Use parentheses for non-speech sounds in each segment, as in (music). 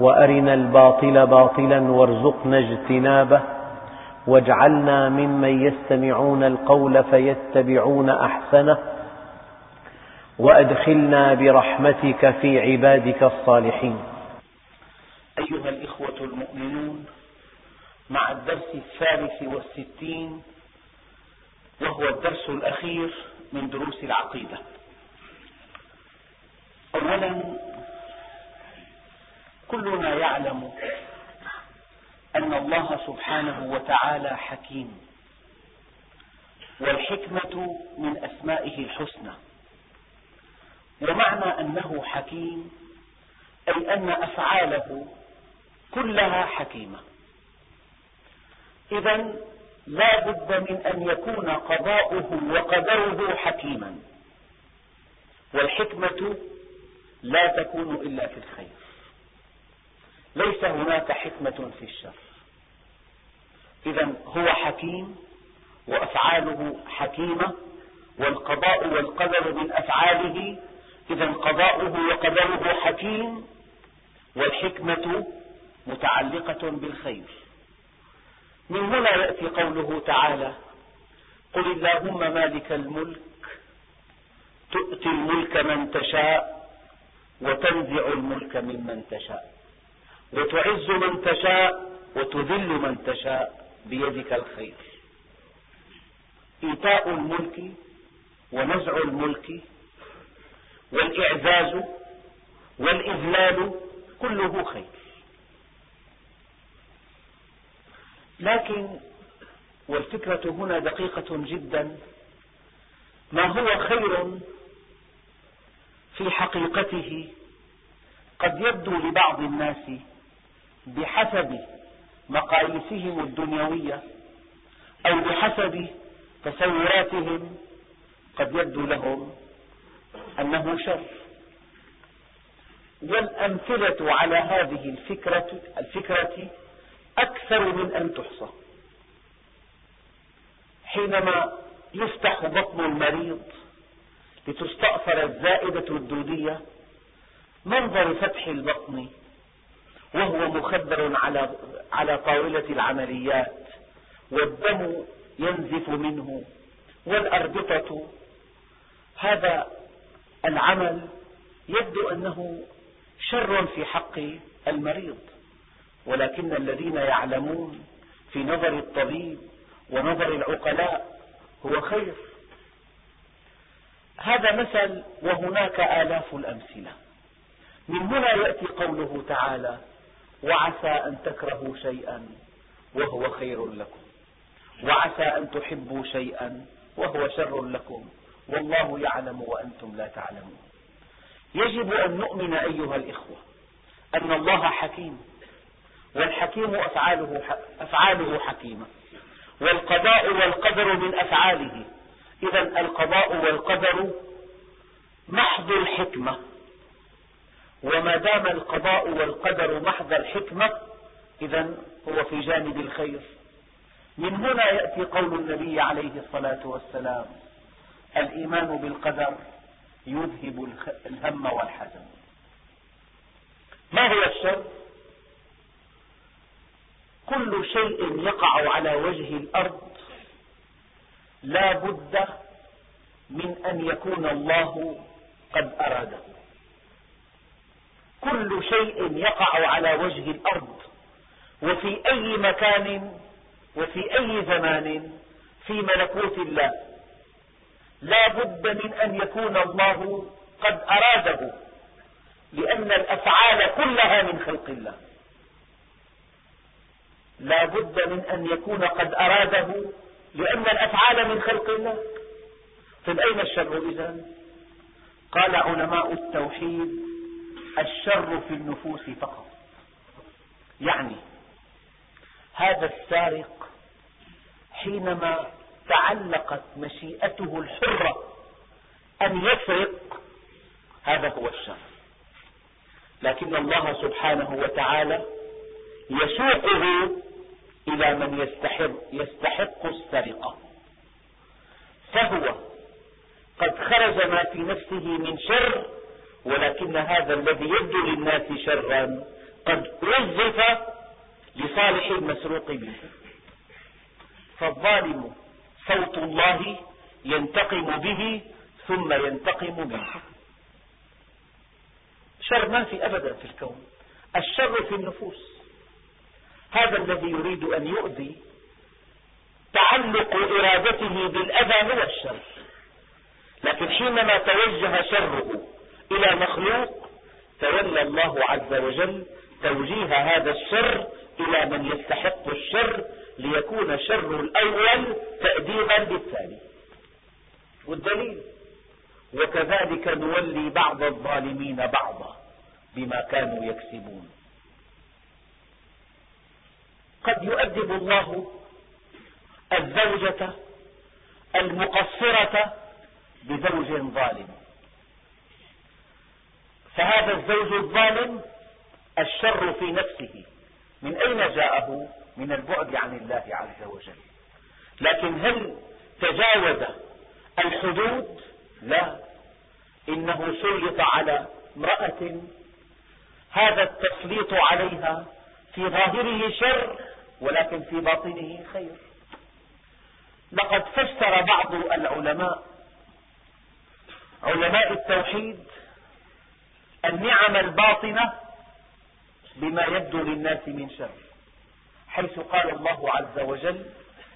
وأرنا الباطل باطلا وارزقنا اجتنابه واجعلنا ممن يستمعون القول فيتبعون أحسنه وأدخلنا برحمتك في عبادك الصالحين. أيها الإخوة المؤمنون مع الدرس الثالث والستين وهو الدرس الأخير من دروس العقيدة. أولا كلنا يعلم أن الله سبحانه وتعالى حكيم والحكمة من أسمائه الحسنى. ومعنى أنه حكيم أي أن أفعاله كلها حكيمة. إذا لا بد من أن يكون قضاؤه وقدره حكيما والحكمة لا تكون إلا في الخير. ليس هناك حكمة في الشر إذا هو حكيم وأفعاله حكيمة والقضاء والقدر من أفعاله إذا قضاؤه وقدره حكيم والحكمة متعلقة بالخير. من هنا يأتي قوله تعالى قل اللهم مالك الملك تؤتي الملك من تشاء وتنزع الملك ممن تشاء. وتعز من تشاء وتذل من تشاء بيدك الخير. إيتاء الملك ونزع الملك والإعزاز والإذلال كله خير. لكن والفكرة هنا دقيقة جدا. ما هو خير في حقيقته؟ قد يبدو لبعض الناس بحسب مقاييسهم الدنيوية أو بحسب تصوراتهم قد يبدو لهم أنه شر. والأمثلة على هذه الفكرة, الفكرة أكثر من أن تحصى. حينما يفتح بطن المريض لتستأثر الزائدة الدودية منظر فتح البطن وهو مخدر على على طاولة العمليات والدم ينزف منه والأربطة. هذا العمل يبدو أنه شر في حق المريض ولكن الذين يعلمون في نظر الطبيب ونظر العقلاء هو خير. هذا مثل وهناك آلاف الأمثلة. من هنا يأتي قوله تعالى وعسى أن تكرهوا شيئا وهو خير لكم. وعسى أن تحبوا شيئا وهو شر لكم. والله يعلم وأنتم لا تعلمون. يجب أن نؤمن أيها الإخوة أن الله حكيم والحكيم أفعاله, أفعاله حكيمة. والقضاء والقدر من أفعاله. إذا القضاء والقدر محض الحكمة. وما دام القضاء والقدر محض الحكمة إذا هو في جانب الخير. من هنا يأتي قول النبي عليه الصلاة والسلام الإيمان بالقدر يذهب الهم والحزن. ما هو الشر؟ كل شيء يقع على وجه الأرض لا بد من أن يكون الله قد أراده. كل شيء يقع على وجه الأرض. وفي أي مكان وفي أي زمان في ملكوت الله. لا بد من أن يكون الله قد أراده لأن الأفعال كلها من خلق الله. لا بد من أن يكون قد أراده لأن الأفعال من خلق الله. طيب أين الشر إذا قال علماء التوحيد الشر في النفوس فقط. يعني هذا السارق حينما تعلقت مشيئته الحرة أن يسرق هذا هو الشر. لكن الله سبحانه وتعالى يسوقه إلى من يستحق, يستحق السرقة. فهو قد خرج ما في نفسه من شر ولكن هذا الذي يبدو للناس شرا قد وظف لصالح المسروق به فالظالم صوت الله ينتقم به ثم ينتقم منه. شر ما في أبدا في الكون. الشر في النفوس. هذا الذي يريد أن يؤذي تعلق إرادته بالأذى هو الشر. لكن حينما توجه شره إلى مخلوق تولى الله عز وجل توجيه هذا الشر إلى من يستحق الشر ليكون شر الأول تأديبا للثاني والدليل وكذلك نولي بعض الظالمين بعضا بما كانوا يكسبون. قد يؤدب الله الزوجة المقصرة بزوج ظالم. فهذا الزوج الظالم الشر في نفسه. من أين جاءه؟ من البعد عن الله عز وجل. لكن هل تجاوز الحدود؟ لا. إنه سلط على امرأة. هذا التسليط عليها في ظاهره شر ولكن في باطنه خير. لقد فسر بعض العلماء علماء التوحيد النعم الباطنة بما يبدو للناس من شر حيث قال الله عز وجل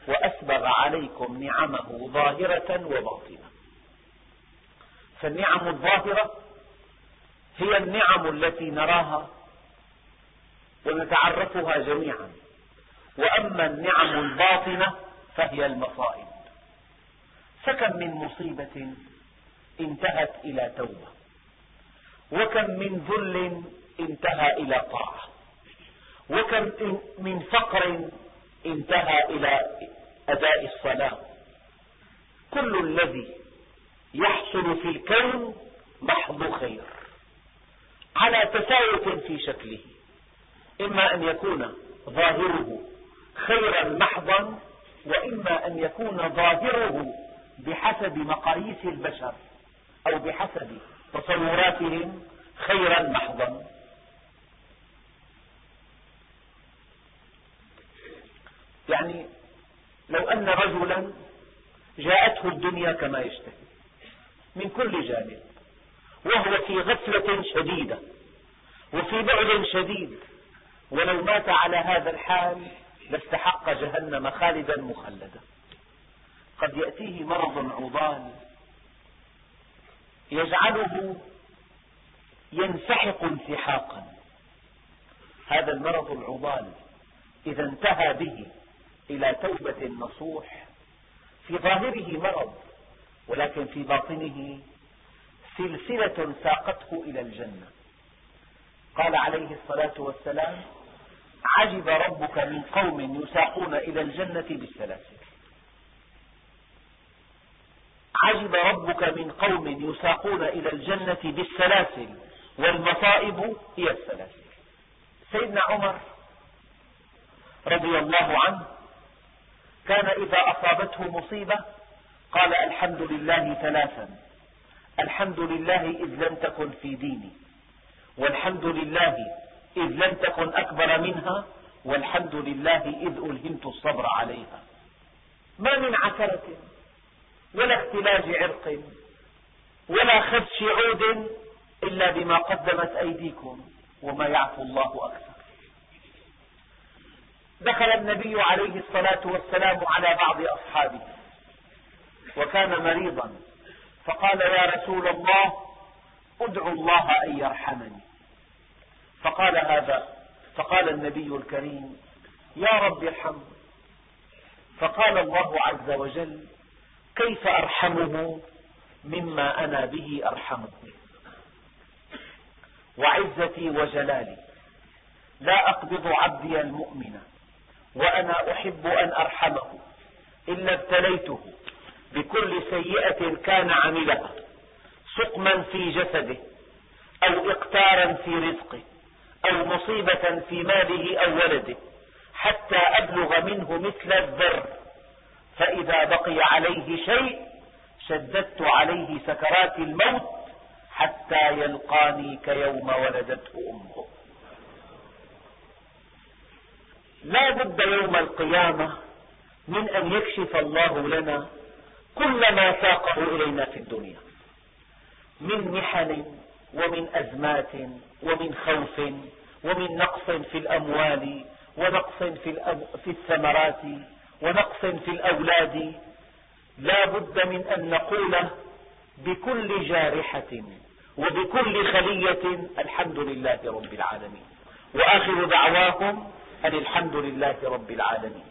وأسبغ عليكم نعمه ظاهرة وباطنة. فالنعم الظاهرة هي النعم التي نراها ونتعرفها جميعا. وأما النعم الباطنة فهي المصائب. فكم من مصيبة انتهت إلى توبة. وكم من ذل انتهى إلى طاعة. وكم من فقر انتهى إلى أداء الصلاة. كل الذي يحصل في الكون محض خير. على تفاوت في شكله. إما أن يكون ظاهره خيرا محضا وإما أن يكون ظاهره بحسب مقاييس البشر أو بحسب تصوراتهم خيرا محضا. يعني لو أن رجلا جاءته الدنيا كما يشتهي من كل جانب وهو في غفلة شديدة وفي بعد شديد ولو مات على هذا الحال لاستحق جهنم خالدا مخلدا. قد يأتيه مرض عضال يجعله ينسحق انسحاقا. هذا المرض العضال إذا انتهى به إلى توبة نصوح في ظاهره مرض ولكن في باطنه سلسلة ساقته إلى الجنة. قال عليه الصلاة والسلام عجب ربك من قوم يساقون إلى الجنة بالسلاسل. عجب ربك من قوم يساقون إلى الجنة بالسلاسل والمصائب هي السلاسل. سيدنا عمر رضي الله عنه كان إذا أصابته مصيبة قال الحمد لله ثلاثا. الحمد لله إذ لم تكن في ديني والحمد لله إذ لم تكن أكبر منها والحمد لله إذ ألهمت الصبر عليها. ما من عثرة ولا اختلاج عرق ولا خدش عود إلا بما قدمت أيديكم وما يعفو الله أكثر. دخل النبي عليه الصلاة والسلام على بعض أصحابه وكان مريضا فقال يا رسول الله ادعو الله أن يرحمني. فقال هذا فقال النبي الكريم يا رب ارحمه فقال الله عز وجل كيف أرحمه مما أنا به أرحمه؟ وعزتي وجلالي لا أقبض عبدي المؤمن وأنا أحب أن أرحمه إلا ابتليته بكل سيئة كان عملها سقما في جسده أو إقتارا في رزقه أو مصيبة في ماله أو ولده حتى أبلغ منه مثل الذر. فإذا بقي عليه شيء شددت عليه سكرات الموت حتى يلقاني كيوم ولدته أمه. لا بد يوم القيامة من أن يكشف الله لنا كل ما ساقه إلينا في الدنيا. من محن ومن أزمات ومن خوف ومن نقص في الأموال ونقص في الثمرات ونقص في الأولاد لا بد من أن نقول بكل جارحة وبكل خلية الحمد لله رب العالمين. وآخر دعواهم أن الحمد لله رب العالمين.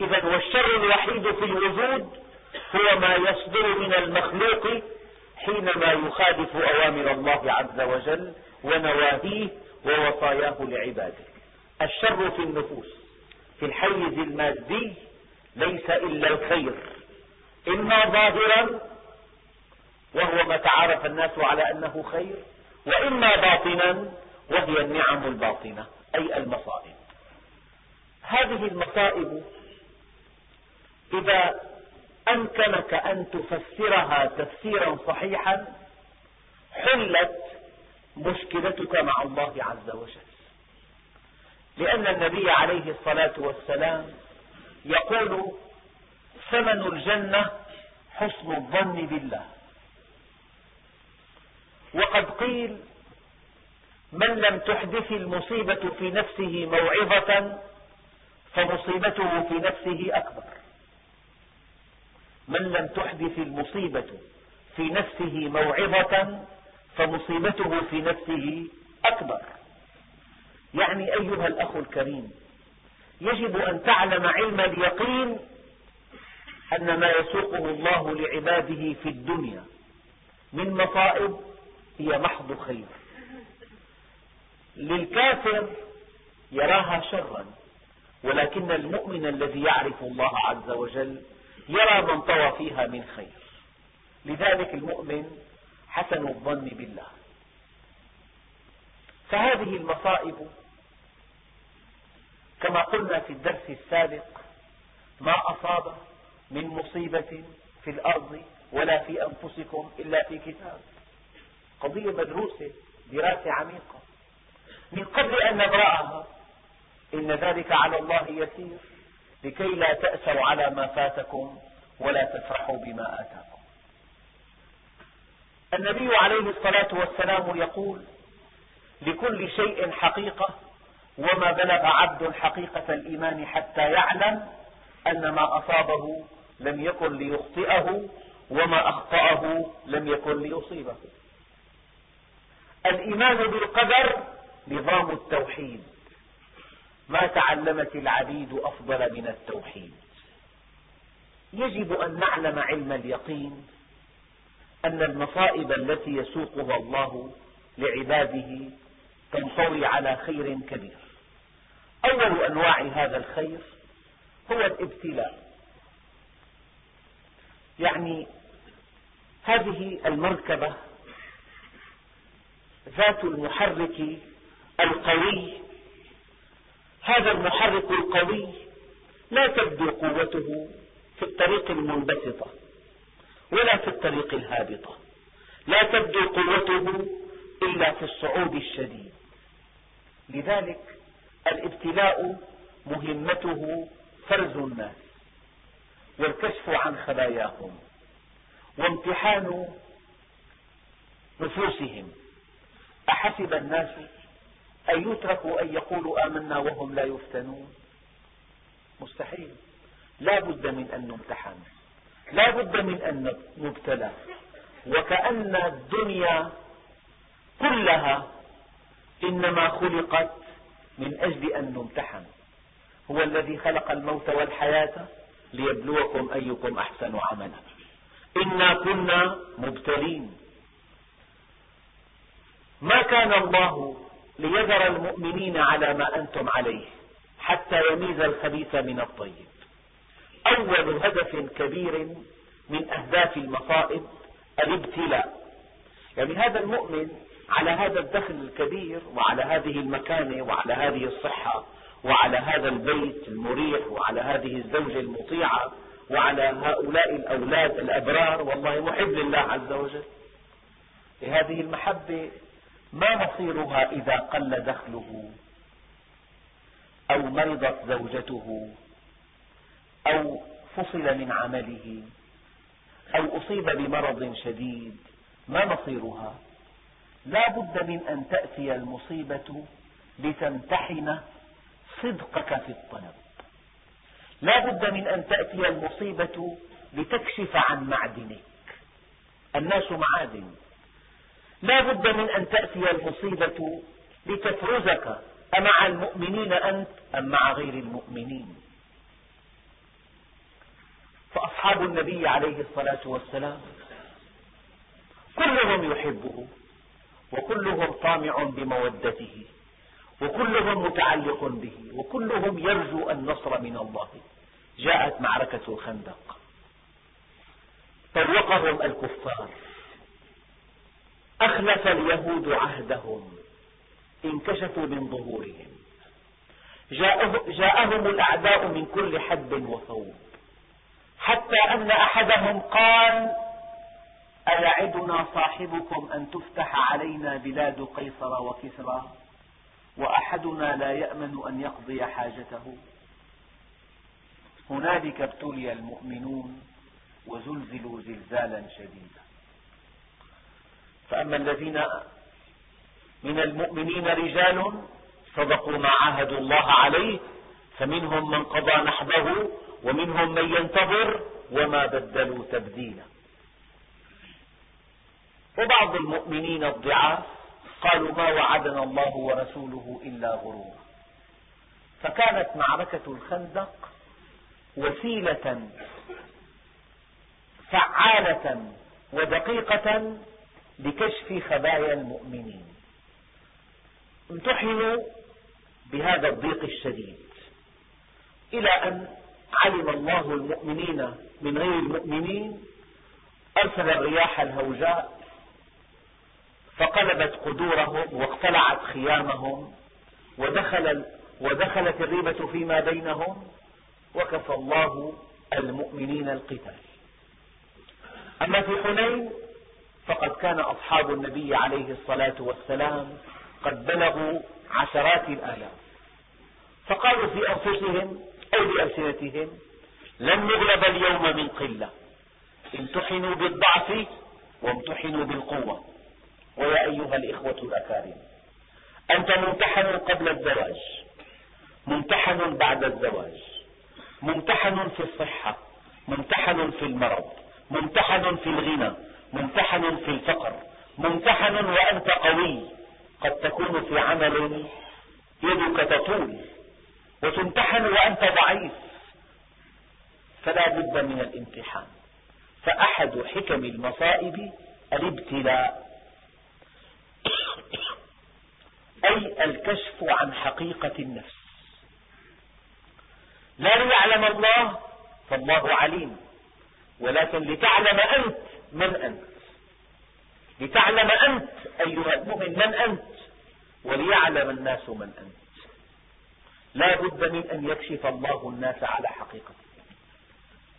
إذا والشر الوحيد في الوجود هو ما يصدر من المخلوق حينما يخالف أوامر الله عز وجل ونواهيه ووصاياه لعباده. الشر في النفوس. في الحيز المادي ليس إلا الخير إما ظاهرا وهو ما تعارف الناس على أنه خير وإما باطنا وهي النعم الباطنة أي المصائب. هذه المصائب إذا أمكنك أن تفسرها تفسيرا صحيحا حلت مشكلتك مع الله عز وجل. لأن النبي عليه الصلاة والسلام يقول ثمن الجنة حسن الظن بالله. وقد قيل من لم تحدث المصيبة في نفسه موعظة فمصيبته في نفسه أكبر. من لم تحدث المصيبة في نفسه موعظة فمصيبته في نفسه أكبر. يعني أيها الأخ الكريم يجب أن تعلم علم اليقين أن ما يسوقه الله لعباده في الدنيا من مصائب هي محض خير. للكافر يراها شرا ولكن المؤمن الذي يعرف الله عز وجل يرى من طوى فيها من خير. لذلك المؤمن حسن الظن بالله. فهذه المصائب كما قلنا في الدرس السابق ما أصاب من مصيبة في الأرض ولا في أنفسكم إلا في كتاب. قضية مدروسة دراسة عميقة. من قبل أن نبرأها إن ذلك على الله يسير لكي لا تأسوا على ما فاتكم ولا تفرحوا بما آتاكم. النبي عليه الصلاة والسلام يقول لكل شيء حقيقة وما بلغ عبد حقيقة الإيمان حتى يعلم أن ما أصابه لم يكن ليخطئه وما أخطأه لم يكن ليصيبه. الإيمان بالقدر نظام التوحيد. ما تعلمت العبيد أفضل من التوحيد. يجب أن نعلم علم اليقين أن المصائب التي يسوقها الله لعباده تنطوي على خير كبير. أول أنواع هذا الخير هو الابتلاء. يعني هذه المركبة ذات المحرك القوي. هذا المحرك القوي لا تبدو قوته في الطريق المنبسطة ولا في الطريق الهابطة لا تبدو قوته إلا في الصعود الشديد. لذلك الابتلاء مهمته فرز الناس والكشف عن خباياهم وامتحان نفوسهم. أحسب الناس أن يتركوا أن يقولوا آمنا وهم لا يفتنون؟ مستحيل. لا بد من أن نمتحن. لا بد من أن نبتلى. وكأن الدنيا كلها إنما خلقت من أجل أن نمتحن. هو الذي خلق الموت والحياة ليبلوكم أيكم أحسن عملا. إنا كنا مبتلين. ما كان الله ليذر المؤمنين على ما أنتم عليه حتى يميز الخبيث من الطيب. أول هدف كبير من أهداف المصائب الابتلاء. يعني هذا المؤمن على هذا الدخل الكبير وعلى هذه المكانة وعلى هذه الصحة وعلى هذا البيت المريح وعلى هذه الزوجة المطيعة وعلى هؤلاء الأولاد الأبرار والله محب لله عز وجل. هذه المحبة ما مصيرها إذا قل دخله أو مرضت زوجته أو فصل من عمله أو أصيب بمرض شديد. ما مصيرها؟ لا بد من أن تأتي المصيبة لتمتحن صدقك في الطلب. لا بد من أن تأتي المصيبة لتكشف عن معدنك. الناس معادن. لا بد من أن تأتي المصيبة لتفرزك. أمع المؤمنين أنت أم مع غير المؤمنين؟ فأصحاب النبي عليه الصلاة والسلام كلهم يحبه. وكلهم طامع بمودته وكلهم متعلق به وكلهم يرجو النصر من الله. جاءت معركة الخندق. طوقهم الكفار. أخلف اليهود عهدهم. انكشفوا من ظهورهم. جاءهم الأعداء من كل حد وصوب حتى أن أحدهم قال أيعدنا صاحبكم أن تفتح علينا بلاد قيصر وكسرى؟ وأحدنا لا يأمن أن يقضي حاجته. هنالك ابتلي المؤمنون وزلزلوا زلزالا شديدا. فأما الذين من المؤمنين رجال صدقوا ما عاهدوا الله عليه فمنهم من قضى نحبه ومنهم من ينتظر وما بدلوا تبديلا. وبعض المؤمنين الضعاف قالوا ما وعدنا الله ورسوله إلا غرورا فكانت معركة الخندق وسيلة فعالة ودقيقة لكشف خبايا المؤمنين. امتحنوا بهذا الضيق الشديد إلى أن علم الله المؤمنين من غير المؤمنين أرسل الرياح الهوجاء فقلبت قدورهم واقتلعت خيامهم ودخل ودخلت الريبة فيما بينهم وكفى الله المؤمنين القتال. أما في حنين فقد كان أصحاب النبي عليه الصلاة والسلام قد بلغوا عشرات الآلاف. فقالوا في أنفسهم أو بألسنتهم لن نغلب اليوم من قلة. امتحنوا بالضعف وامتحنوا بالقوة. ويا أيها الإخوة الأكارم أنت ممتحن قبل الزواج ممتحن بعد الزواج ممتحن في الصحة ممتحن في المرض ممتحن في الغنى ممتحن في الفقر ممتحن وأنت قوي قد تكون في عمل يدك تطول وتمتحن وأنت ضعيف فلا بد من الامتحان. فأحد حكم المصائب الابتلاء. أي الكشف عن حقيقة النفس. لا ليعلم الله فالله عليم. ولكن لتعلم أنت من أنت. لتعلم أنت أيها المؤمن من أنت وليعلم الناس من أنت. لا بد من أن يكشف الله الناس على حقيقته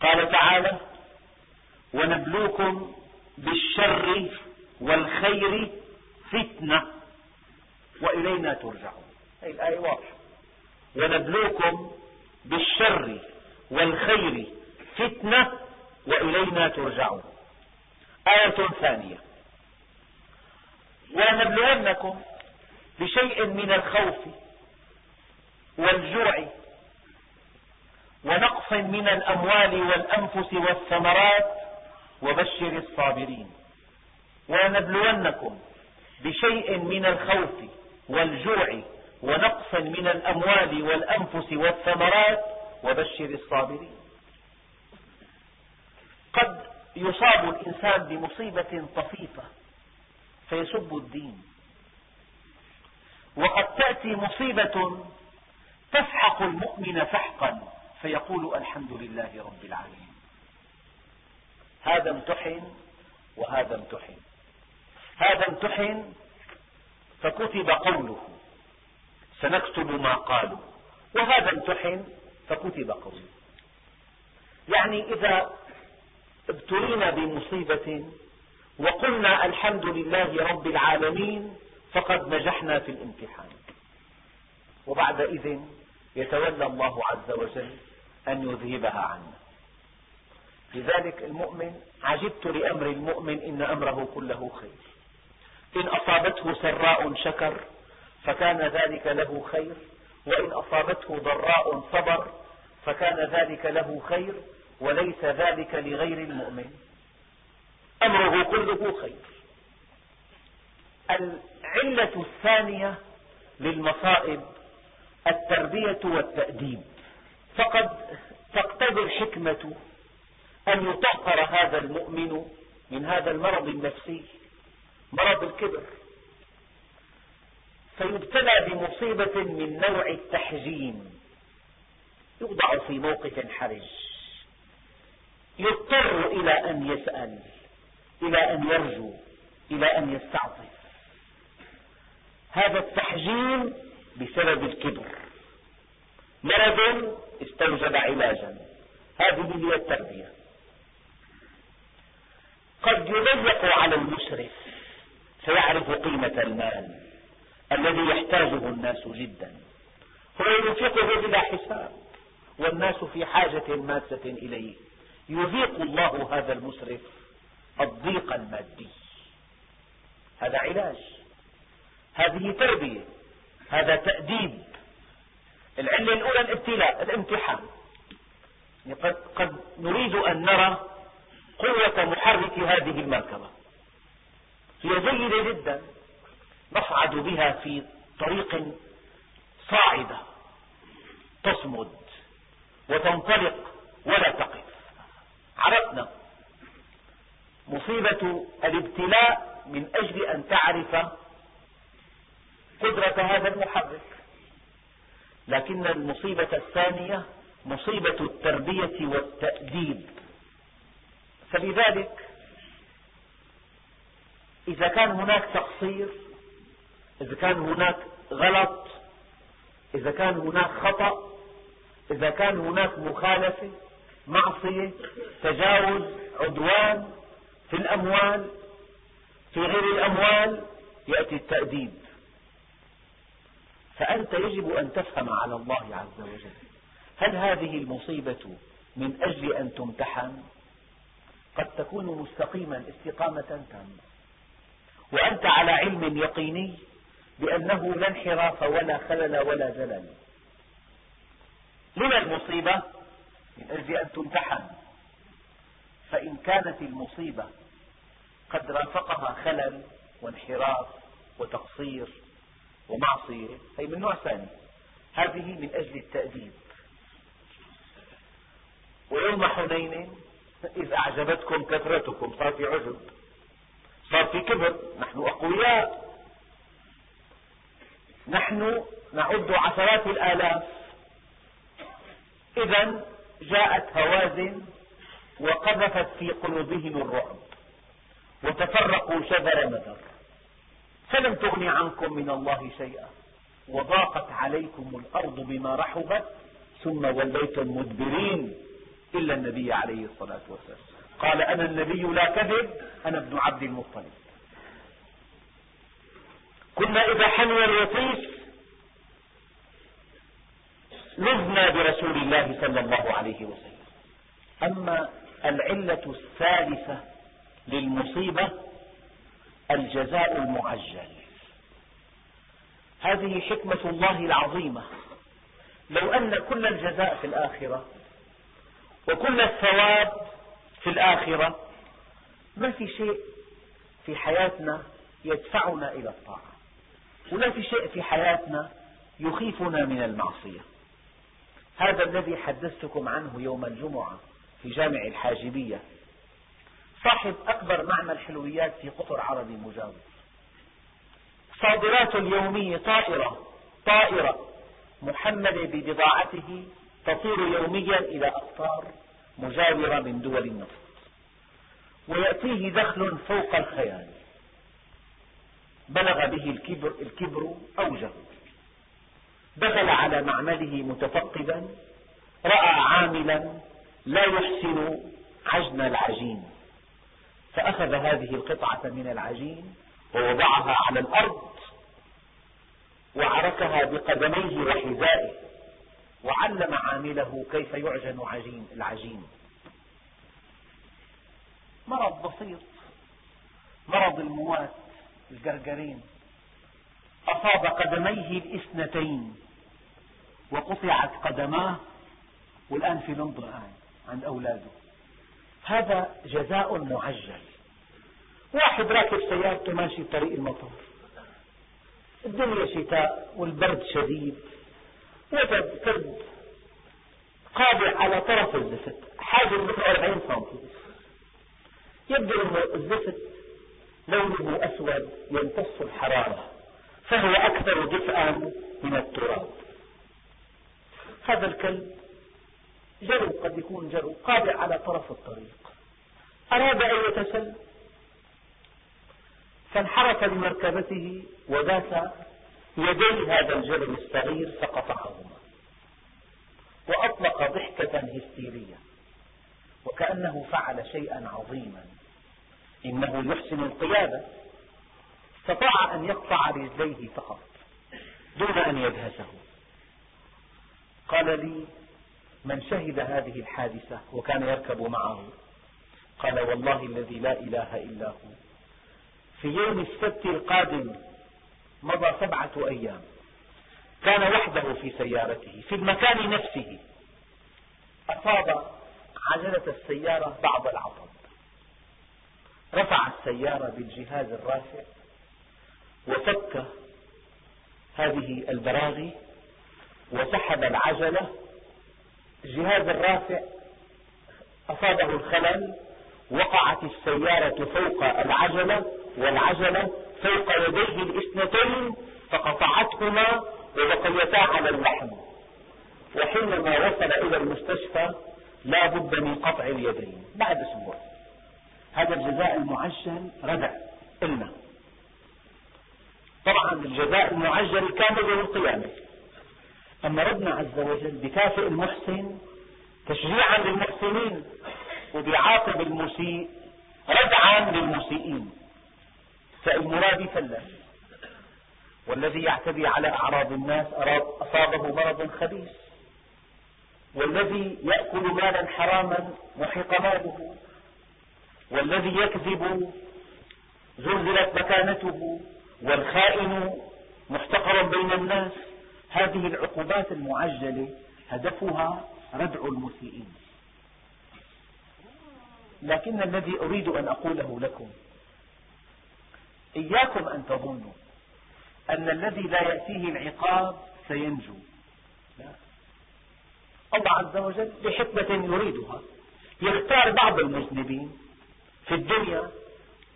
قال تعالى ونبلوكم بالشر والخير فتنة وإلينا ترجعون. هذه الآية واضحة. ونبلوكم بالشر والخير فتنة وإلينا ترجعون. آية ثانية. ولنبلونكم بشيء من الخوف والجوع ونقص من الأموال والأنفس والثمرات وبشر الصابرين. ولنبلونكم بشيء من الخوف والجوع ونقص من الأموال والأنفس والثمرات وبشر الصابرين. قد يصاب الإنسان بمصيبة طفيفة فيسب الدين. وقد تأتي مصيبة تسحق المؤمن سحقا فيقول الحمد لله رب العالمين. هذا امتحن وهذا امتحن. هذا امتحن فكتب قوله. سنكتب ما قالوا. وهذا امتحن فكتب قوله. يعني إذا ابتلينا بمصيبة وقلنا الحمد لله رب العالمين فقد نجحنا في الامتحان. وبعد إذن يتولى الله عز وجل أن يذهبها عنا. لذلك المؤمن عجبت لأمر المؤمن إن أمره كله خير. إن أصابته سراء شكر فكان ذلك له خير وإن أصابته ضراء صبر فكان ذلك له خير وليس ذلك لغير المؤمن. أمره كله خير. العلة الثانية للمصائب التربية والتأديب. فقد تقتضي الحكمة أن يطهر هذا المؤمن من هذا المرض النفسي. مرض الكبر. فيبتلى بمصيبة من نوع التحجيم يوضع في موقف حرج. يضطر إلى أن يسأل إلى أن يرجو إلى أن يستعطف. هذا التحجيم بسبب الكبر. مرض استوجب علاجا. هذه هي التربية. قد يضيق على المشرف. فيعرف قيمة المال الذي يحتاجه الناس جدا. هو ينفقه بلا حساب والناس في حاجة ماسة إليه. يذيق الله هذا المسرف الضيق المادي. هذا علاج. هذه تربية. هذا تأديب. العلة الأولى الابتلاء الامتحان. قد, قد نريد أن نرى قوة محرك هذه المركبة. هي جيدة جدا. نصعد بها في طريق صاعدة. تصمد وتنطلق ولا تقف. عرفنا مصيبة الابتلاء من أجل أن تعرف قدرة هذا المحرك. لكن المصيبة الثانية مصيبة التربية والتأديب. فلذلك إذا كان هناك تقصير إذا كان هناك غلط إذا كان هناك خطأ إذا كان هناك مخالفة معصية تجاوز عدوان في الأموال في غير الأموال يأتي التأديب. فأنت يجب أن تفهم على الله عز وجل. هل هذه المصيبة من أجل أن تمتحن؟ قد تكون مستقيما استقامة تامة. وأنت على علم يقيني بأنه لا انحراف ولا خلل ولا زلل من المصيبة؟ من أجل أن تمتحن. فإن كانت المصيبة قد رافقها خلل وانحراف وتقصير ومعصية هي من نوع ثاني. هذه من أجل التأديب. ويوم حنين إذ أعجبتكم كثرتكم صار في عجب. صار في كبر. نحن أقوياء. نحن نعد عشرات الآلاف. إذا جاءت هوازن وقذفت في قلوبهم الرعب. وتفرقوا شذر مذر. فلم تغن عنكم من الله شيئا. وضاقت عليكم الأرض بما رحبت. ثم وليتم مدبرين إلا النبي عليه الصلاة والسلام. قال أنا النبي لا كذب أنا ابن عبد المطلب. كنا إذا حنو الوطيس لذنا برسول الله صلى الله عليه وسلم. أما العلة الثالثة للمصيبة الجزاء المعجل. هذه حكمة الله العظيمة. لو أن كل الجزاء في الآخرة وكل الثواب في الآخرة ما في شيء في حياتنا يدفعنا إلى الطاعة؟ ولا في شيء في حياتنا يخيفنا من المعصية؟ هذا الذي حدثتكم عنه يوم الجمعة في جامع الحاجبية. صاحب أكبر معمل حلويات في قطر عربي مجاور. صادرات اليومية طائرة طائرة. محملة ببضاعته تطير يوميا إلى أقطار مجاورة من دول النفط ويأتيه دخل فوق الخيال. بلغ به الكبر, الكبر أوجه. دخل على معمله متفقدا. رأى عاملا لا يحسن عجن العجين. فأخذ هذه القطعة من العجين ووضعها على الأرض. وعركها بقدميه وحذائه. وعلم عامله كيف يعجن عجين العجين. مرض بسيط. مرض الموات الجرجرين أصاب قدميه الاثنتين. وقطعت قدماه والآن في لندن عند أولاده. هذا جزاء معجل. واحد راكب سيارته ماشي طريق المطار. الدنيا شتاء والبرد شديد. وجد كلب قابع على طرف الزفت حاجز مثل 40 سم يبدو أن الزفت لونه أسود يمتص الحرارة فهو أكثر دفئا من التراب. هذا الكلب جرو قد يكون جرو قابع على طرف الطريق. أراد أن يتسلل فانحرف لمركبته وداس يدي هذا الجبل الصغير فقطعهما وأطلق ضحكة هستيرية. وكأنه فعل شيئا عظيما. إنه يحسن القيادة. استطاع أن يقطع رجليه فقط. دون أن يدهسه قال لي من شهد هذه الحادثة وكان يركب معه؟ قال والله الذي لا إله إلا هو. في يوم السبت القادم مضى سبعة أيام. كان وحده في سيارته في المكان نفسه. أصاب عجلة السيارة بعض العطب رفع السيارة بالجهاز الرافع وفك هذه البراغي وسحب العجلة. الجهاز الرافع أصابه الخلل وقعت السيارة فوق العجلة والعجلة فوق يديه الاثنتين فقطعتهما وبقيتا على اللحم. وحينما وصل إلى المستشفى لا بد من قطع اليدين بعد أسبوع. هذا الجزاء المعجل ردع إلنا. طبعا الجزاء المعجل كامل يوم القيامة. أما ربنا عز وجل بكافئ المحسن تشجيعا للمحسنين وبيعاقب المسيء ردعا للمسيئين. فالمراد فلس والذي يعتدي على أعراض الناس أصابه مرض خبيث. والذي يأكل مالا حراما محق ماله والذي يكذب زلزلت مكانته. والخائن محتقر بين الناس. هذه العقوبات المعجلة هدفها ردع المسيئين. لكن الذي أريد أن أقوله لكم إياكم أن تظنوا أن الذي لا يأتيه العقاب سينجو. لا. الله عز وجل لحكمة يريدها. يختار بعض المذنبين في الدنيا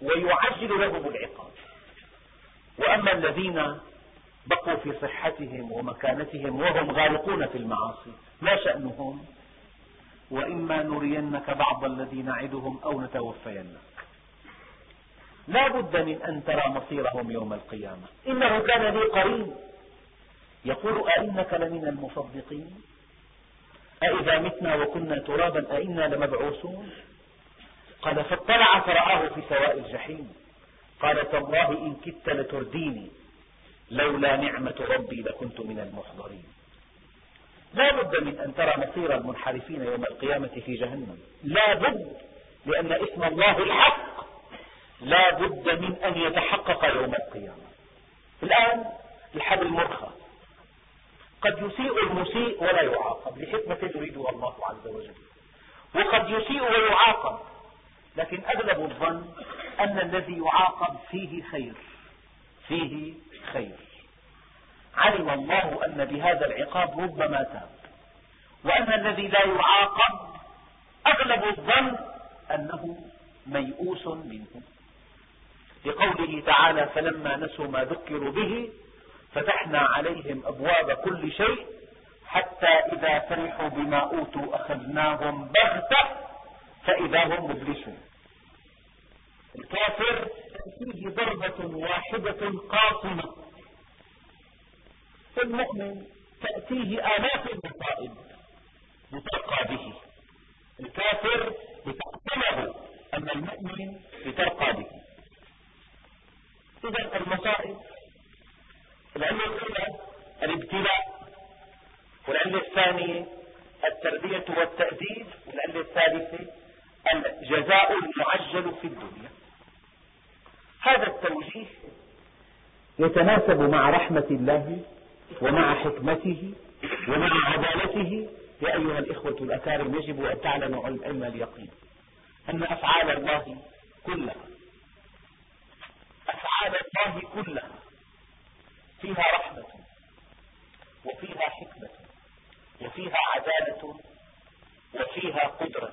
ويعجل لهم العقاب. وأما الذين بقوا في صحتهم ومكانتهم وهم غارقون في المعاصي ما شأنهم؟ وإما نرينك بعض الذي نعدهم أو نتوفينك. لا بد من أن ترى مصيرهم يوم القيامة. إنه كان لي قرين. يقول أئنك لمن المصدقين؟ أئذا متنا وكنا ترابا أئنا لمبعوثون؟ قال فاطلع فرآه في سواء الجحيم. قال تالله إن كدت لترديني. لولا نعمة ربي لكنت من المحضرين. لا بد من أن ترى مصير المنحرفين يوم القيامة في جهنم. لا بد لأن اسم الله الحق لا بد من أن يتحقق يوم القيامة. الآن الحبل مرخى. قد يسيء المسيء ولا يعاقب. لحكمة يريدها الله عز وجل. وقد يسيء ويعاقب. لكن أغلب الظن أن الذي يعاقب فيه خير. فيه خير. علم الله أن بهذا العقاب ربما تاب. وأن الذي لا يعاقب أغلب الظن أنه ميؤوس منه. لقوله تعالى فلما نسوا ما ذكروا به فتحنا عليهم أبواب كل شيء حتى إذا فرحوا بما أوتوا أخذناهم بغتة فإذا هم مبلسون الكافر تأتيه ضربة واحدة قاصمة. المؤمن تأتيه آلاف المصائب لترقى به. الكافر لتقتله. أما المؤمن لترقى به. إذا المصائب. العلة الأولى الابتلاء والعلة الثانية التربية والتأديب والعلة الثالثة الجزاء المعجل في الدنيا. هذا التوجيه يتناسب مع رحمة الله ومع حكمته ومع عدالته. يا أيها الإخوة الأكارم يجب أن تعلموا علم اليقين أن أفعال الله كلها الله كلها فيها رحمة وفيها حكمة وفيها عدالة وفيها قدرة.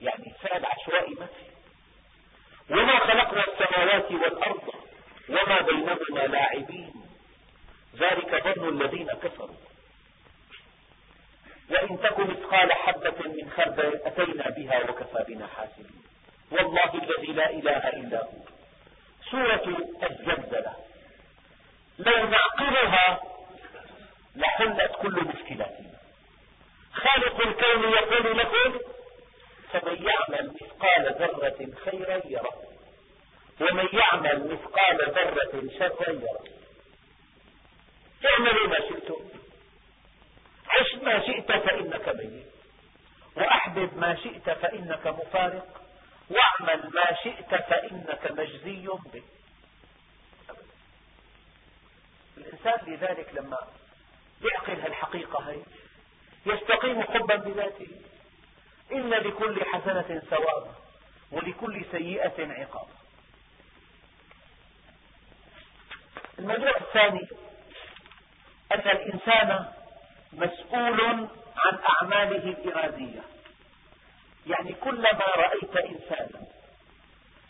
يعني فعل عشوائي ما وما خلقنا السماوات والأرض وما بينهما لاعبين. ذلك ظن الذين كفروا. وإن تك مثقال حبة من خردل أتينا بها وكفى بنا حاسبين. والله الذي لا إله إلا هو. سورة الزلزلة لو نعقلها لحلت كل مشكلاتنا. خالق الكون يقول لكم فمن يعمل مثقال ذرة خيرا يره. ومن يعمل مثقال ذرة شرا يره. اعملوا ما شئتم. عش ما شئت فإنك ميت. وأحبب ما شئت فإنك مفارق. واعمل ما شئت فإنك مجزي به. الإنسان لذلك لما يعقل هالحقيقة هي يستقيم حبا بذاته إن لكل حسنة ثوابا ولكل سيئة عقابا الموضوع الثاني أن الإنسان مسؤول عن أعماله الإرادية. يعني كلما رأيت إنسانا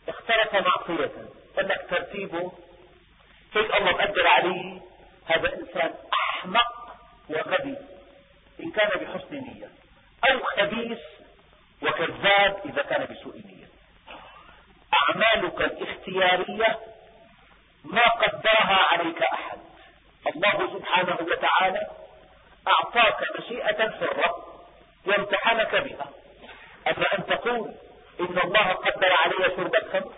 اختلف معصية أنك ترتيبه هيك الله مقدر عليه؟ هذا إنسان أحمق وغبي إن كان بحسن نية أو خبيث وكذاب إذا كان بسوء نية. أعمالك الاختيارية ما قدرها عليك أحد. الله سبحانه وتعالى أعطاك مشيئة حرة وامتحنك بها. أما أن تقول إن الله قدر علي شرب الخمر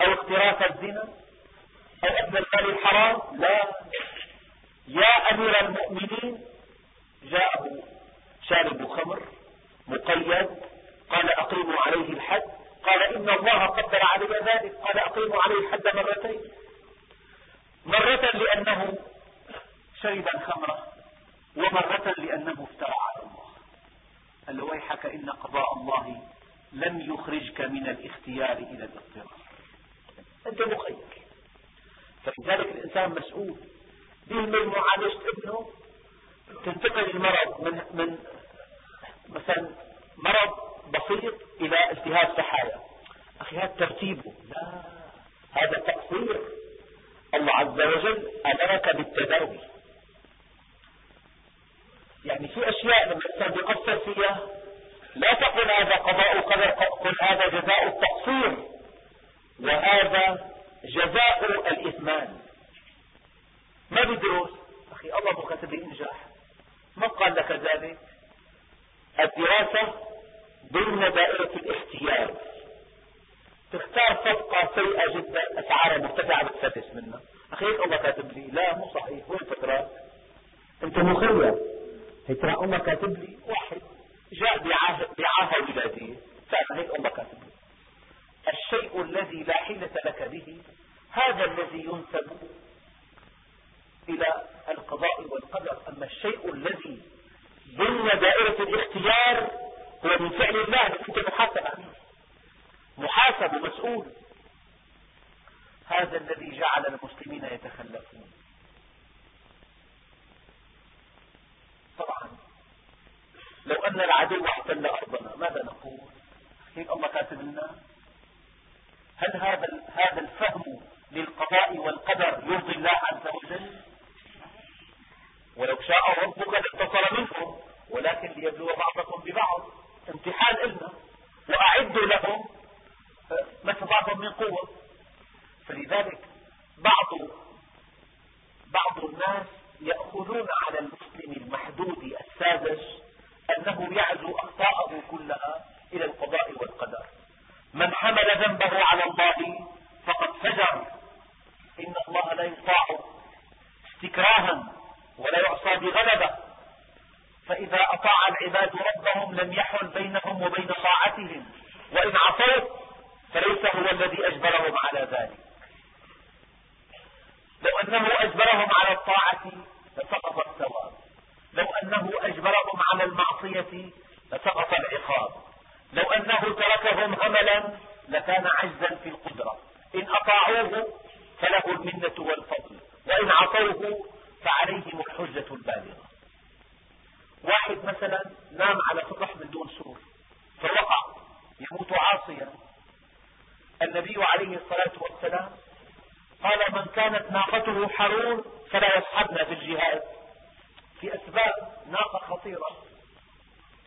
أو اقتراف الزنا أو أكل المال الحرام؟ لا. يا أمير المؤمنين جاءه شارب خمر مقيد قال أقيموا عليه الحد قال إن الله قدر علي ذلك قال أقيموا عليه الحد مرتين. مرة لأنه شرب الخمر ومرة لأنه افترى قال له ويحك إن قضاء الله لم يخرجك من الاختيار إلى الاضطرار. أنت مخير فلذلك الإنسان مسؤول بيهمل معالجة ابنه تنتقل المرض من, من مثلا مرض بسيط إلى التهاب سحايا أخي هذا ترتيبه. لا هذا تقصير الله عز وجل أمرك بالتداوي. يعني في أشياء لما الإنسان بيقصر فيها. لا تقل هذا قضاء قدر قل هذا جزاء التقصير وهذا جزاء الإثمان. ما بدرس أخي الله مكتب إنجاح من قال لك ذلك؟ الدراسة ضمن دائرة الاختيار تختار صفقة سيئة جدا أسعارها مرتفعة بتفتش منها. أخي الله كاتب لي لا مو صحيح وين فكرات أنت مخير. ترى الله كاتب لي. واحد جاء بعاهة ولادية هيك الله كاتب لي. الشيء الذي لا حيلة لك به هذا الذي ينسب إلى القضاء والقدر. أما الشيء الذي ضمن دائرة الاختيار هو من فعل الله أنت محاسب عليه محاسب ومسؤول هذا الذي جعل المسلمين يتخلفون. طبعا. لو أن العدو احتل أرضنا ماذا نقول؟ هيك الله كاتب لنا. هل هذا هذا الفهم للقضاء والقدر يرضي الله عز وجل؟ ولو شاء ربك لاتصل منكم ولكن ليبلو بعضكم ببعض. امتحان إلنا. وأعدوا لهم ما استطعتم من قوة؟ فلذلك بعض بعض الناس يأخذون على المسلم المحدود الساذج أنه يعزو أخطاءه كلها إلى القضاء والقدر. من حمل ذنبه على الله فقد فجر. إن الله لا يطاع استكراها ولا يعصى بغلبة فإذا أطاع العباد ربهم لم يحل بينهم وبين طاعتهم. وإن عصوا فليس هو الذي أجبرهم على ذلك. لو أنه أجبرهم على الطاعة لسقط الثواب. لو أنه أجبرهم على المعصية لسقط العقاب. لو أنه تركهم هملا لكان عجزا في القدرة. إن أطاعوه فله المنة والفضل. وإن عصوه فعليهم الحجة البالغة. واحد مثلا نام على سطح من دون سور. فوقع يموت عاصيا. النبي عليه الصلاة والسلام قال من كانت ناقته حرون فلا يصحبنا في الجهاد في أسباب ناقة خطيرة.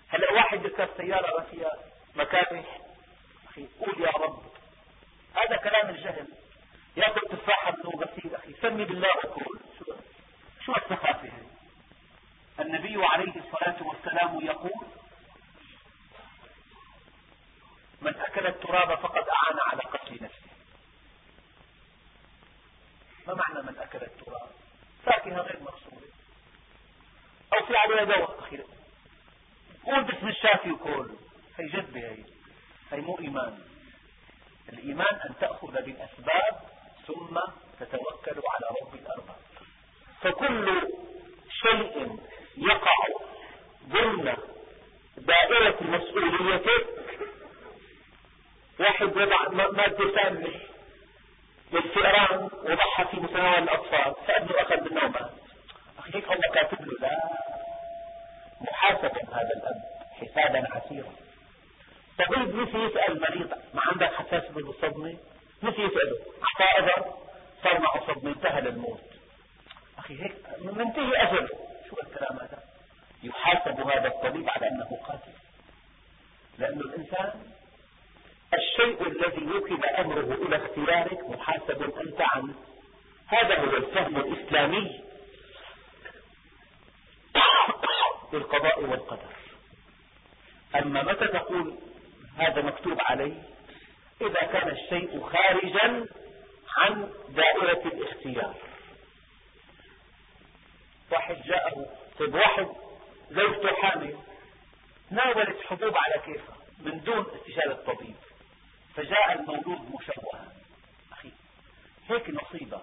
هلا واحد يركب سيارة ما فيها أخي قول يا رب. هذا كلام الجهل. ياكل تفاحة من غسيل أخي. سمي بالله وكل شو شو السخافة النبي عليه الصلاة والسلام يقول من أكل التراب فقد أعان على قتل نفسه ما معنى من أكل التراب؟ فاكهة غير مغسولة. أو في عليها دواء أخي قول باسم الشافي وكل. هي جذبة هي. هي مو إيمان. الإيمان أن تأخذ بالأسباب ثم تتوكل على رب الأرباب. فكل شيء يقع ضمن دائرة مسؤوليتك. واحد وضع مادة سامة للفئران وضعها في متناول الأطفال فابنه أخذ بالنوبات أخي هيك الله كاتب له لا. محاسبا هذا الأب حسابا عسيرا. طبيب نسي يسأل مريض ما عندك حساسية بالصدمة نسي يسأله أعطاه أذر صار معه صدمة انتهى للموت. أخي هيك منتهي أجله شو الكلام هذا؟ يحاسب هذا الطبيب على أنه قاتل. لأن الإنسان الشيء الذي وكل أمره إلى اختيارك محاسب أنت عنه. هذا هو الفهم الإسلامي (coughs) للقضاء والقدر. أما متى تقول هذا مكتوب عليه؟ إذا كان الشيء خارجا عن دائرة الاختيار. واحد جاءه طيب واحد زوجته حامل ناولت حبوب على كيفها من دون استشارة الطبيب فجاء المولود مشوها أخي هيك نصيبة.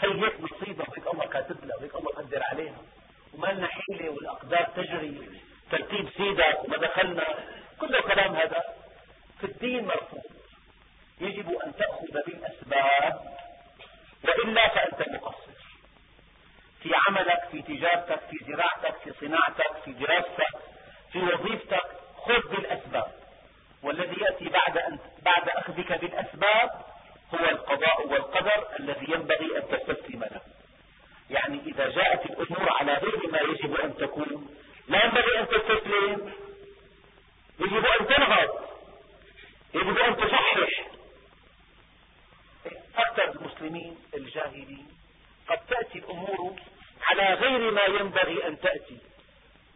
هي هيك نصيبة وهيك الله كاتب لها وهيك الله قدر عليها. وما لنا حيلة والأقدار تجري ترتيب سيدك وما دخلنا. كل الكلام هذا في الدين مرفوض. يجب أن تأخذ بالأسباب وإلا فأنت مقصر. في عملك في تجارتك في زراعتك في صناعتك في دراستك في وظيفتك خذ بالأسباب. والذي يأتي بعد, أن بعد أخذك بالأسباب هو القضاء والقدر الذي ينبغي أن تستسلم له. يعني إذا جاءت الأمور على غير ما يجب أن تكون لا ينبغي أن تستسلم. يجب أن تنهض. يجب أن تصحح. أكثر المسلمين الجاهلين قد تأتي الأمور على غير ما ينبغي أن تأتي.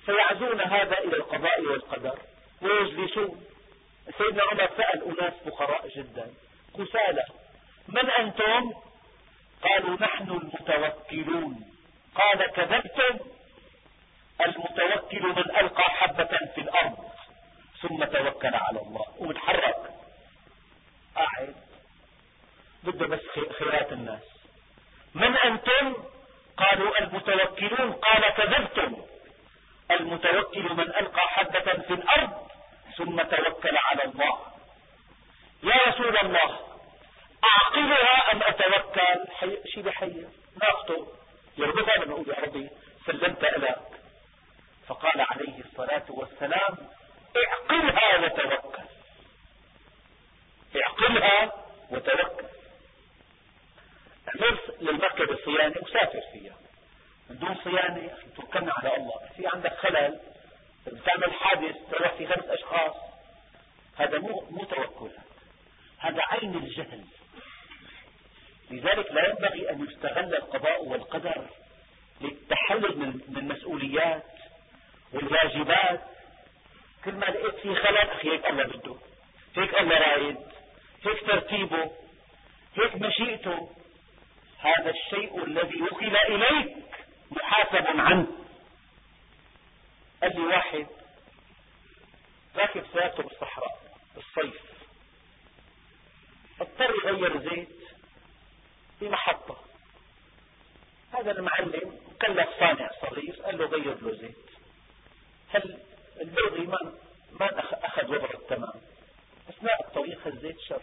فيعزون هذا إلى القضاء والقدر. ويجلسون. سيدنا عمر سأل أناس فقراء جدا كسالى من أنتم؟ قالوا نحن المتوكلون. قال كذبتم؟ المتوكل من ألقى حبة في الأرض ثم توكل على الله. ومتحرك. قاعد. بده بس خيرات الناس. من أنتم؟ قالوا المتوكلون. قال كذبتم. المتوكل من ألقى حبة في الأرض ثم توكل على الله. يا رسول الله أعقلها أم أتوكل؟ حي... شي بحية ناقته يربطها لما أقول يا ربي سلمت لك. فقال عليه الصلاة والسلام اعقلها وتوكل. اعقلها وتوكل. اعمل للمركبة صيانة. وسافر فيها بدون صيانة توكلنا على الله. في عندك خلل بتعمل حادث تروح في خمس أشخاص هذا مو مو توكل هذا عين الجهل. لذلك لا ينبغي أن يستغل القضاء والقدر للتحلل من المسؤوليات والواجبات. كل ما لقيت في خلل أخي هيك الله بده هيك الله رايد هيك ترتيبه هيك مشيئته. هذا الشيء الذي وكل إليك محاسب عنه. قال لي واحد راكب سيارته بالصحراء بالصيف. اضطر يغير زيت في محطة. هذا المعلم كلف صانع صغير قال له غير له زيت. هل البرغي ما ما أخذ وضع التمام؟ أثناء الطريق الزيت شر.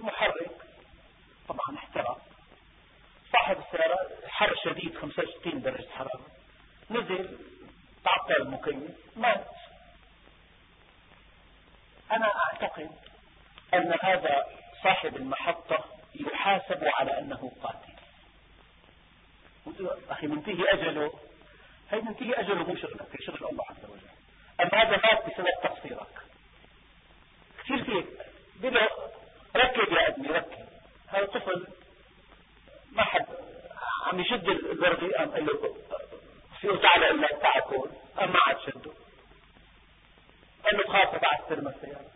المحرك طبعا احترق. صاحب السيارة حر شديد 65 درجة حرارة. نزل تعطل المكيف مات. أنا أعتقد أن هذا صاحب المحطة يحاسب على أنه قاتل. أخي منتهي أجله هي منتهي أجله مو شغلك هي شغل الله عز وجل. أما هذا مات بسبب تقصيرك. كثير فيك بده ركب يا أبني ركب. هذا طفل ما حد عم يشد البرغي قام قال له إلا تعال قام ما عاد شده قال له خاف بعد ترمى السيارة.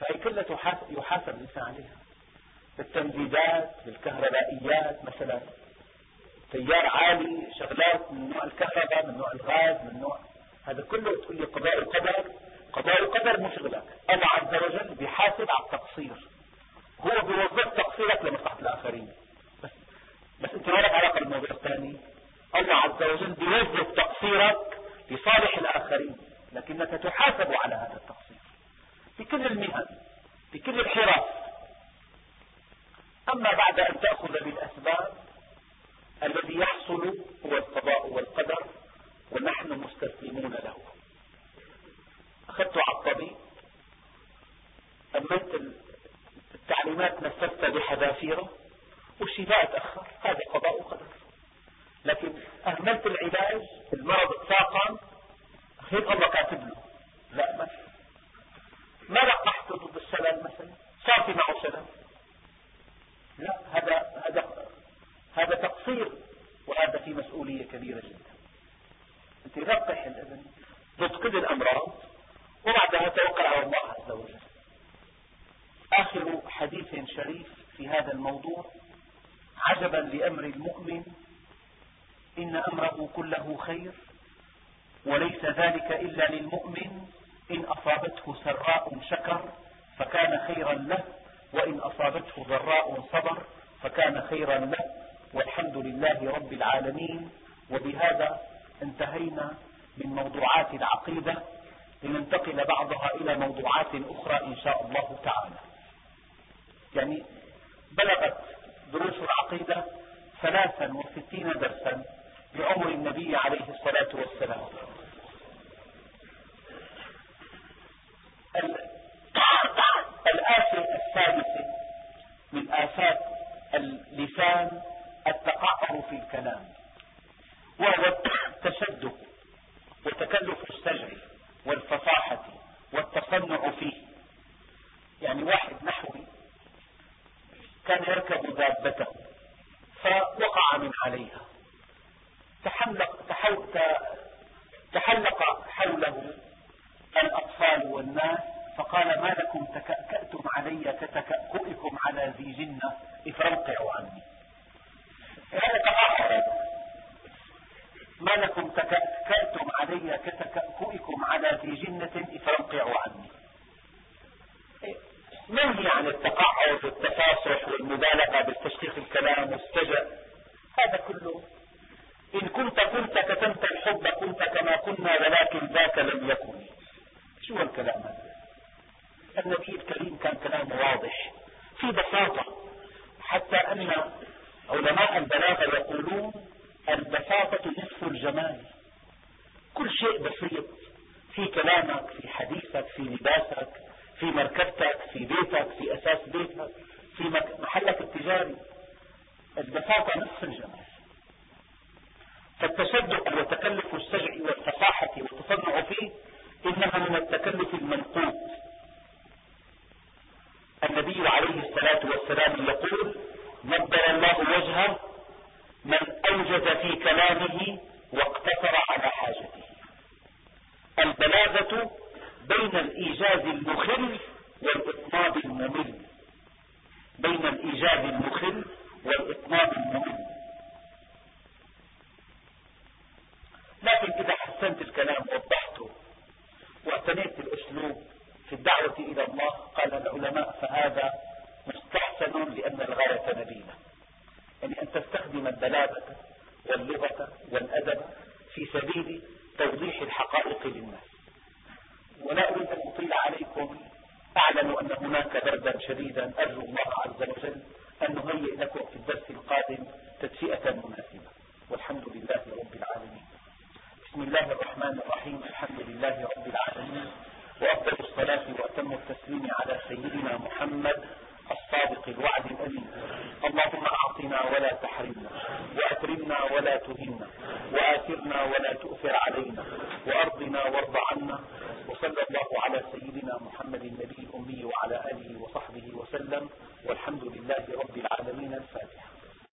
فهي كلها يحاسب الإنسان عليها. بالتمديدات بالكهربائيات مثلا. تيار عالي شغلات من نوع الكهرباء من نوع الغاز من نوع هذا كله تقول لي قضاء وقدر قضاء مو شغلك الله عز وجل بيحاسب على التقصير. هو بيوظف تقصيرك لمصلحة الآخرين. بس بس أنت ما لك علاقة بالموضوع الثاني؟ الله عز وجل بيوظف تقصيرك لصالح الآخرين لكنك تحاسب على هذا التقصير. في كل المهن في كل الحرف أما بعد أن تأخذ بالأسباب الذي يحصل هو القضاء والقدر ونحن مستسلمون له. أخذت على الطبيب أمنت التعليمات نفذت بحذافيره والشفاء تأخر. هذا قضاء وقدر. لكن أهملت العلاج المرض اتفاقم هيك الله كاتب له. لا ما ما لقحت ضد الشلل مثلا؟ صار في معه شلل لا هذا هذا هذا تقصير وهذا في مسؤولية كبيرة جدا. أنت لقح الابن ضد كل الأمراض وبعدها توكل على الله عز وجل. آخر حديث شريف في هذا الموضوع عجبا لأمر المؤمن إن أمره كله خير وليس ذلك إلا للمؤمن. إن أصابته سراء شكر فكان خيرا له وإن أصابته ضراء صبر فكان خيرا له. والحمد لله رب العالمين. وبهذا انتهينا من موضوعات العقيدة. لننتقل بعضها إلى موضوعات أخرى إن شاء الله تعالى. يعني بلغت دروس العقيدة ثلاثا وستين درسا. لعمر النبي عليه الصلاة والسلام. (coughs) الآفة الثالثة من آفات اللسان التقعر في الكلام. وهو التشدد وتكلف السجع والفصاحة والتصنع فيه يعني واحد نحوي كان يركب دابته فوقع من عليها تحلق, تحلق حوله الأطفال والناس فقال ما لكم تكأكأتم علي كتكأكئكم على ذي جنة افرقعوا عني هذا تقاعد ما لكم تكأكأتم علي كتكأكئكم على ذي جنة افرقعوا عني منهي عن التقاعد والتفاصح والمبالغة بالتشخيص الكلام والسجع هذا كله إن كنت كنت كتمت الحب كنت كما كنا ولكن ذاك لم يكن شو الكلام هذا النبي الكريم كان كلامه واضح في بساطة حتى أن علماء البلاغة يقولون البساطة نصف الجمال كل شيء بسيط في كلامك في حديثك في لباسك في في مركبتك في بيتك في أساس بيتك في محلك التجاري البساطة نصف الجمال فالتشدق وتكلف السجع والفصاحة والتصنع فيه إنها من التكلف المنقوط النبي عليه الصلاة والسلام يقول نبر الله وجهه من أوجز في كلامه واقتصر على حاجته. البلاغة بين الإيجاز المخل والإطناب الممل. بين الإيجاز المخل والإطناب الممل. لكن إذا حسنت الكلام وضحته واعتنيت بالأسلوب في الدعوة إلى الله. قال العلماء فهذا مستحسن لأن الغاية نبيلة يعني أن تستخدم البلاغة واللغة والأدب في سبيل توضيح الحقائق للناس. ولا أريد أن أطيل عليكم. أعلم أن هناك بردا شديدا أرجو الله عز وجل أن نهيئ لكم في الدرس القادم تدفئة مناسبة. والحمد لله رب العالمين. بسم الله الرحمن الرحيم الحمد لله رب العالمين وأفضل الصلاة وأتم التسليم على سيدنا محمد الصادق الوعد الأمين. اللهم أعطنا ولا تحرمنا وأكرمنا ولا تهنا وآثرنا ولا تؤثر علينا وأرضنا وارض عنا وصلى الله على سيدنا محمد النبي الأمي وعلى آله وصحبه وسلم والحمد لله رب العالمين الفاتحة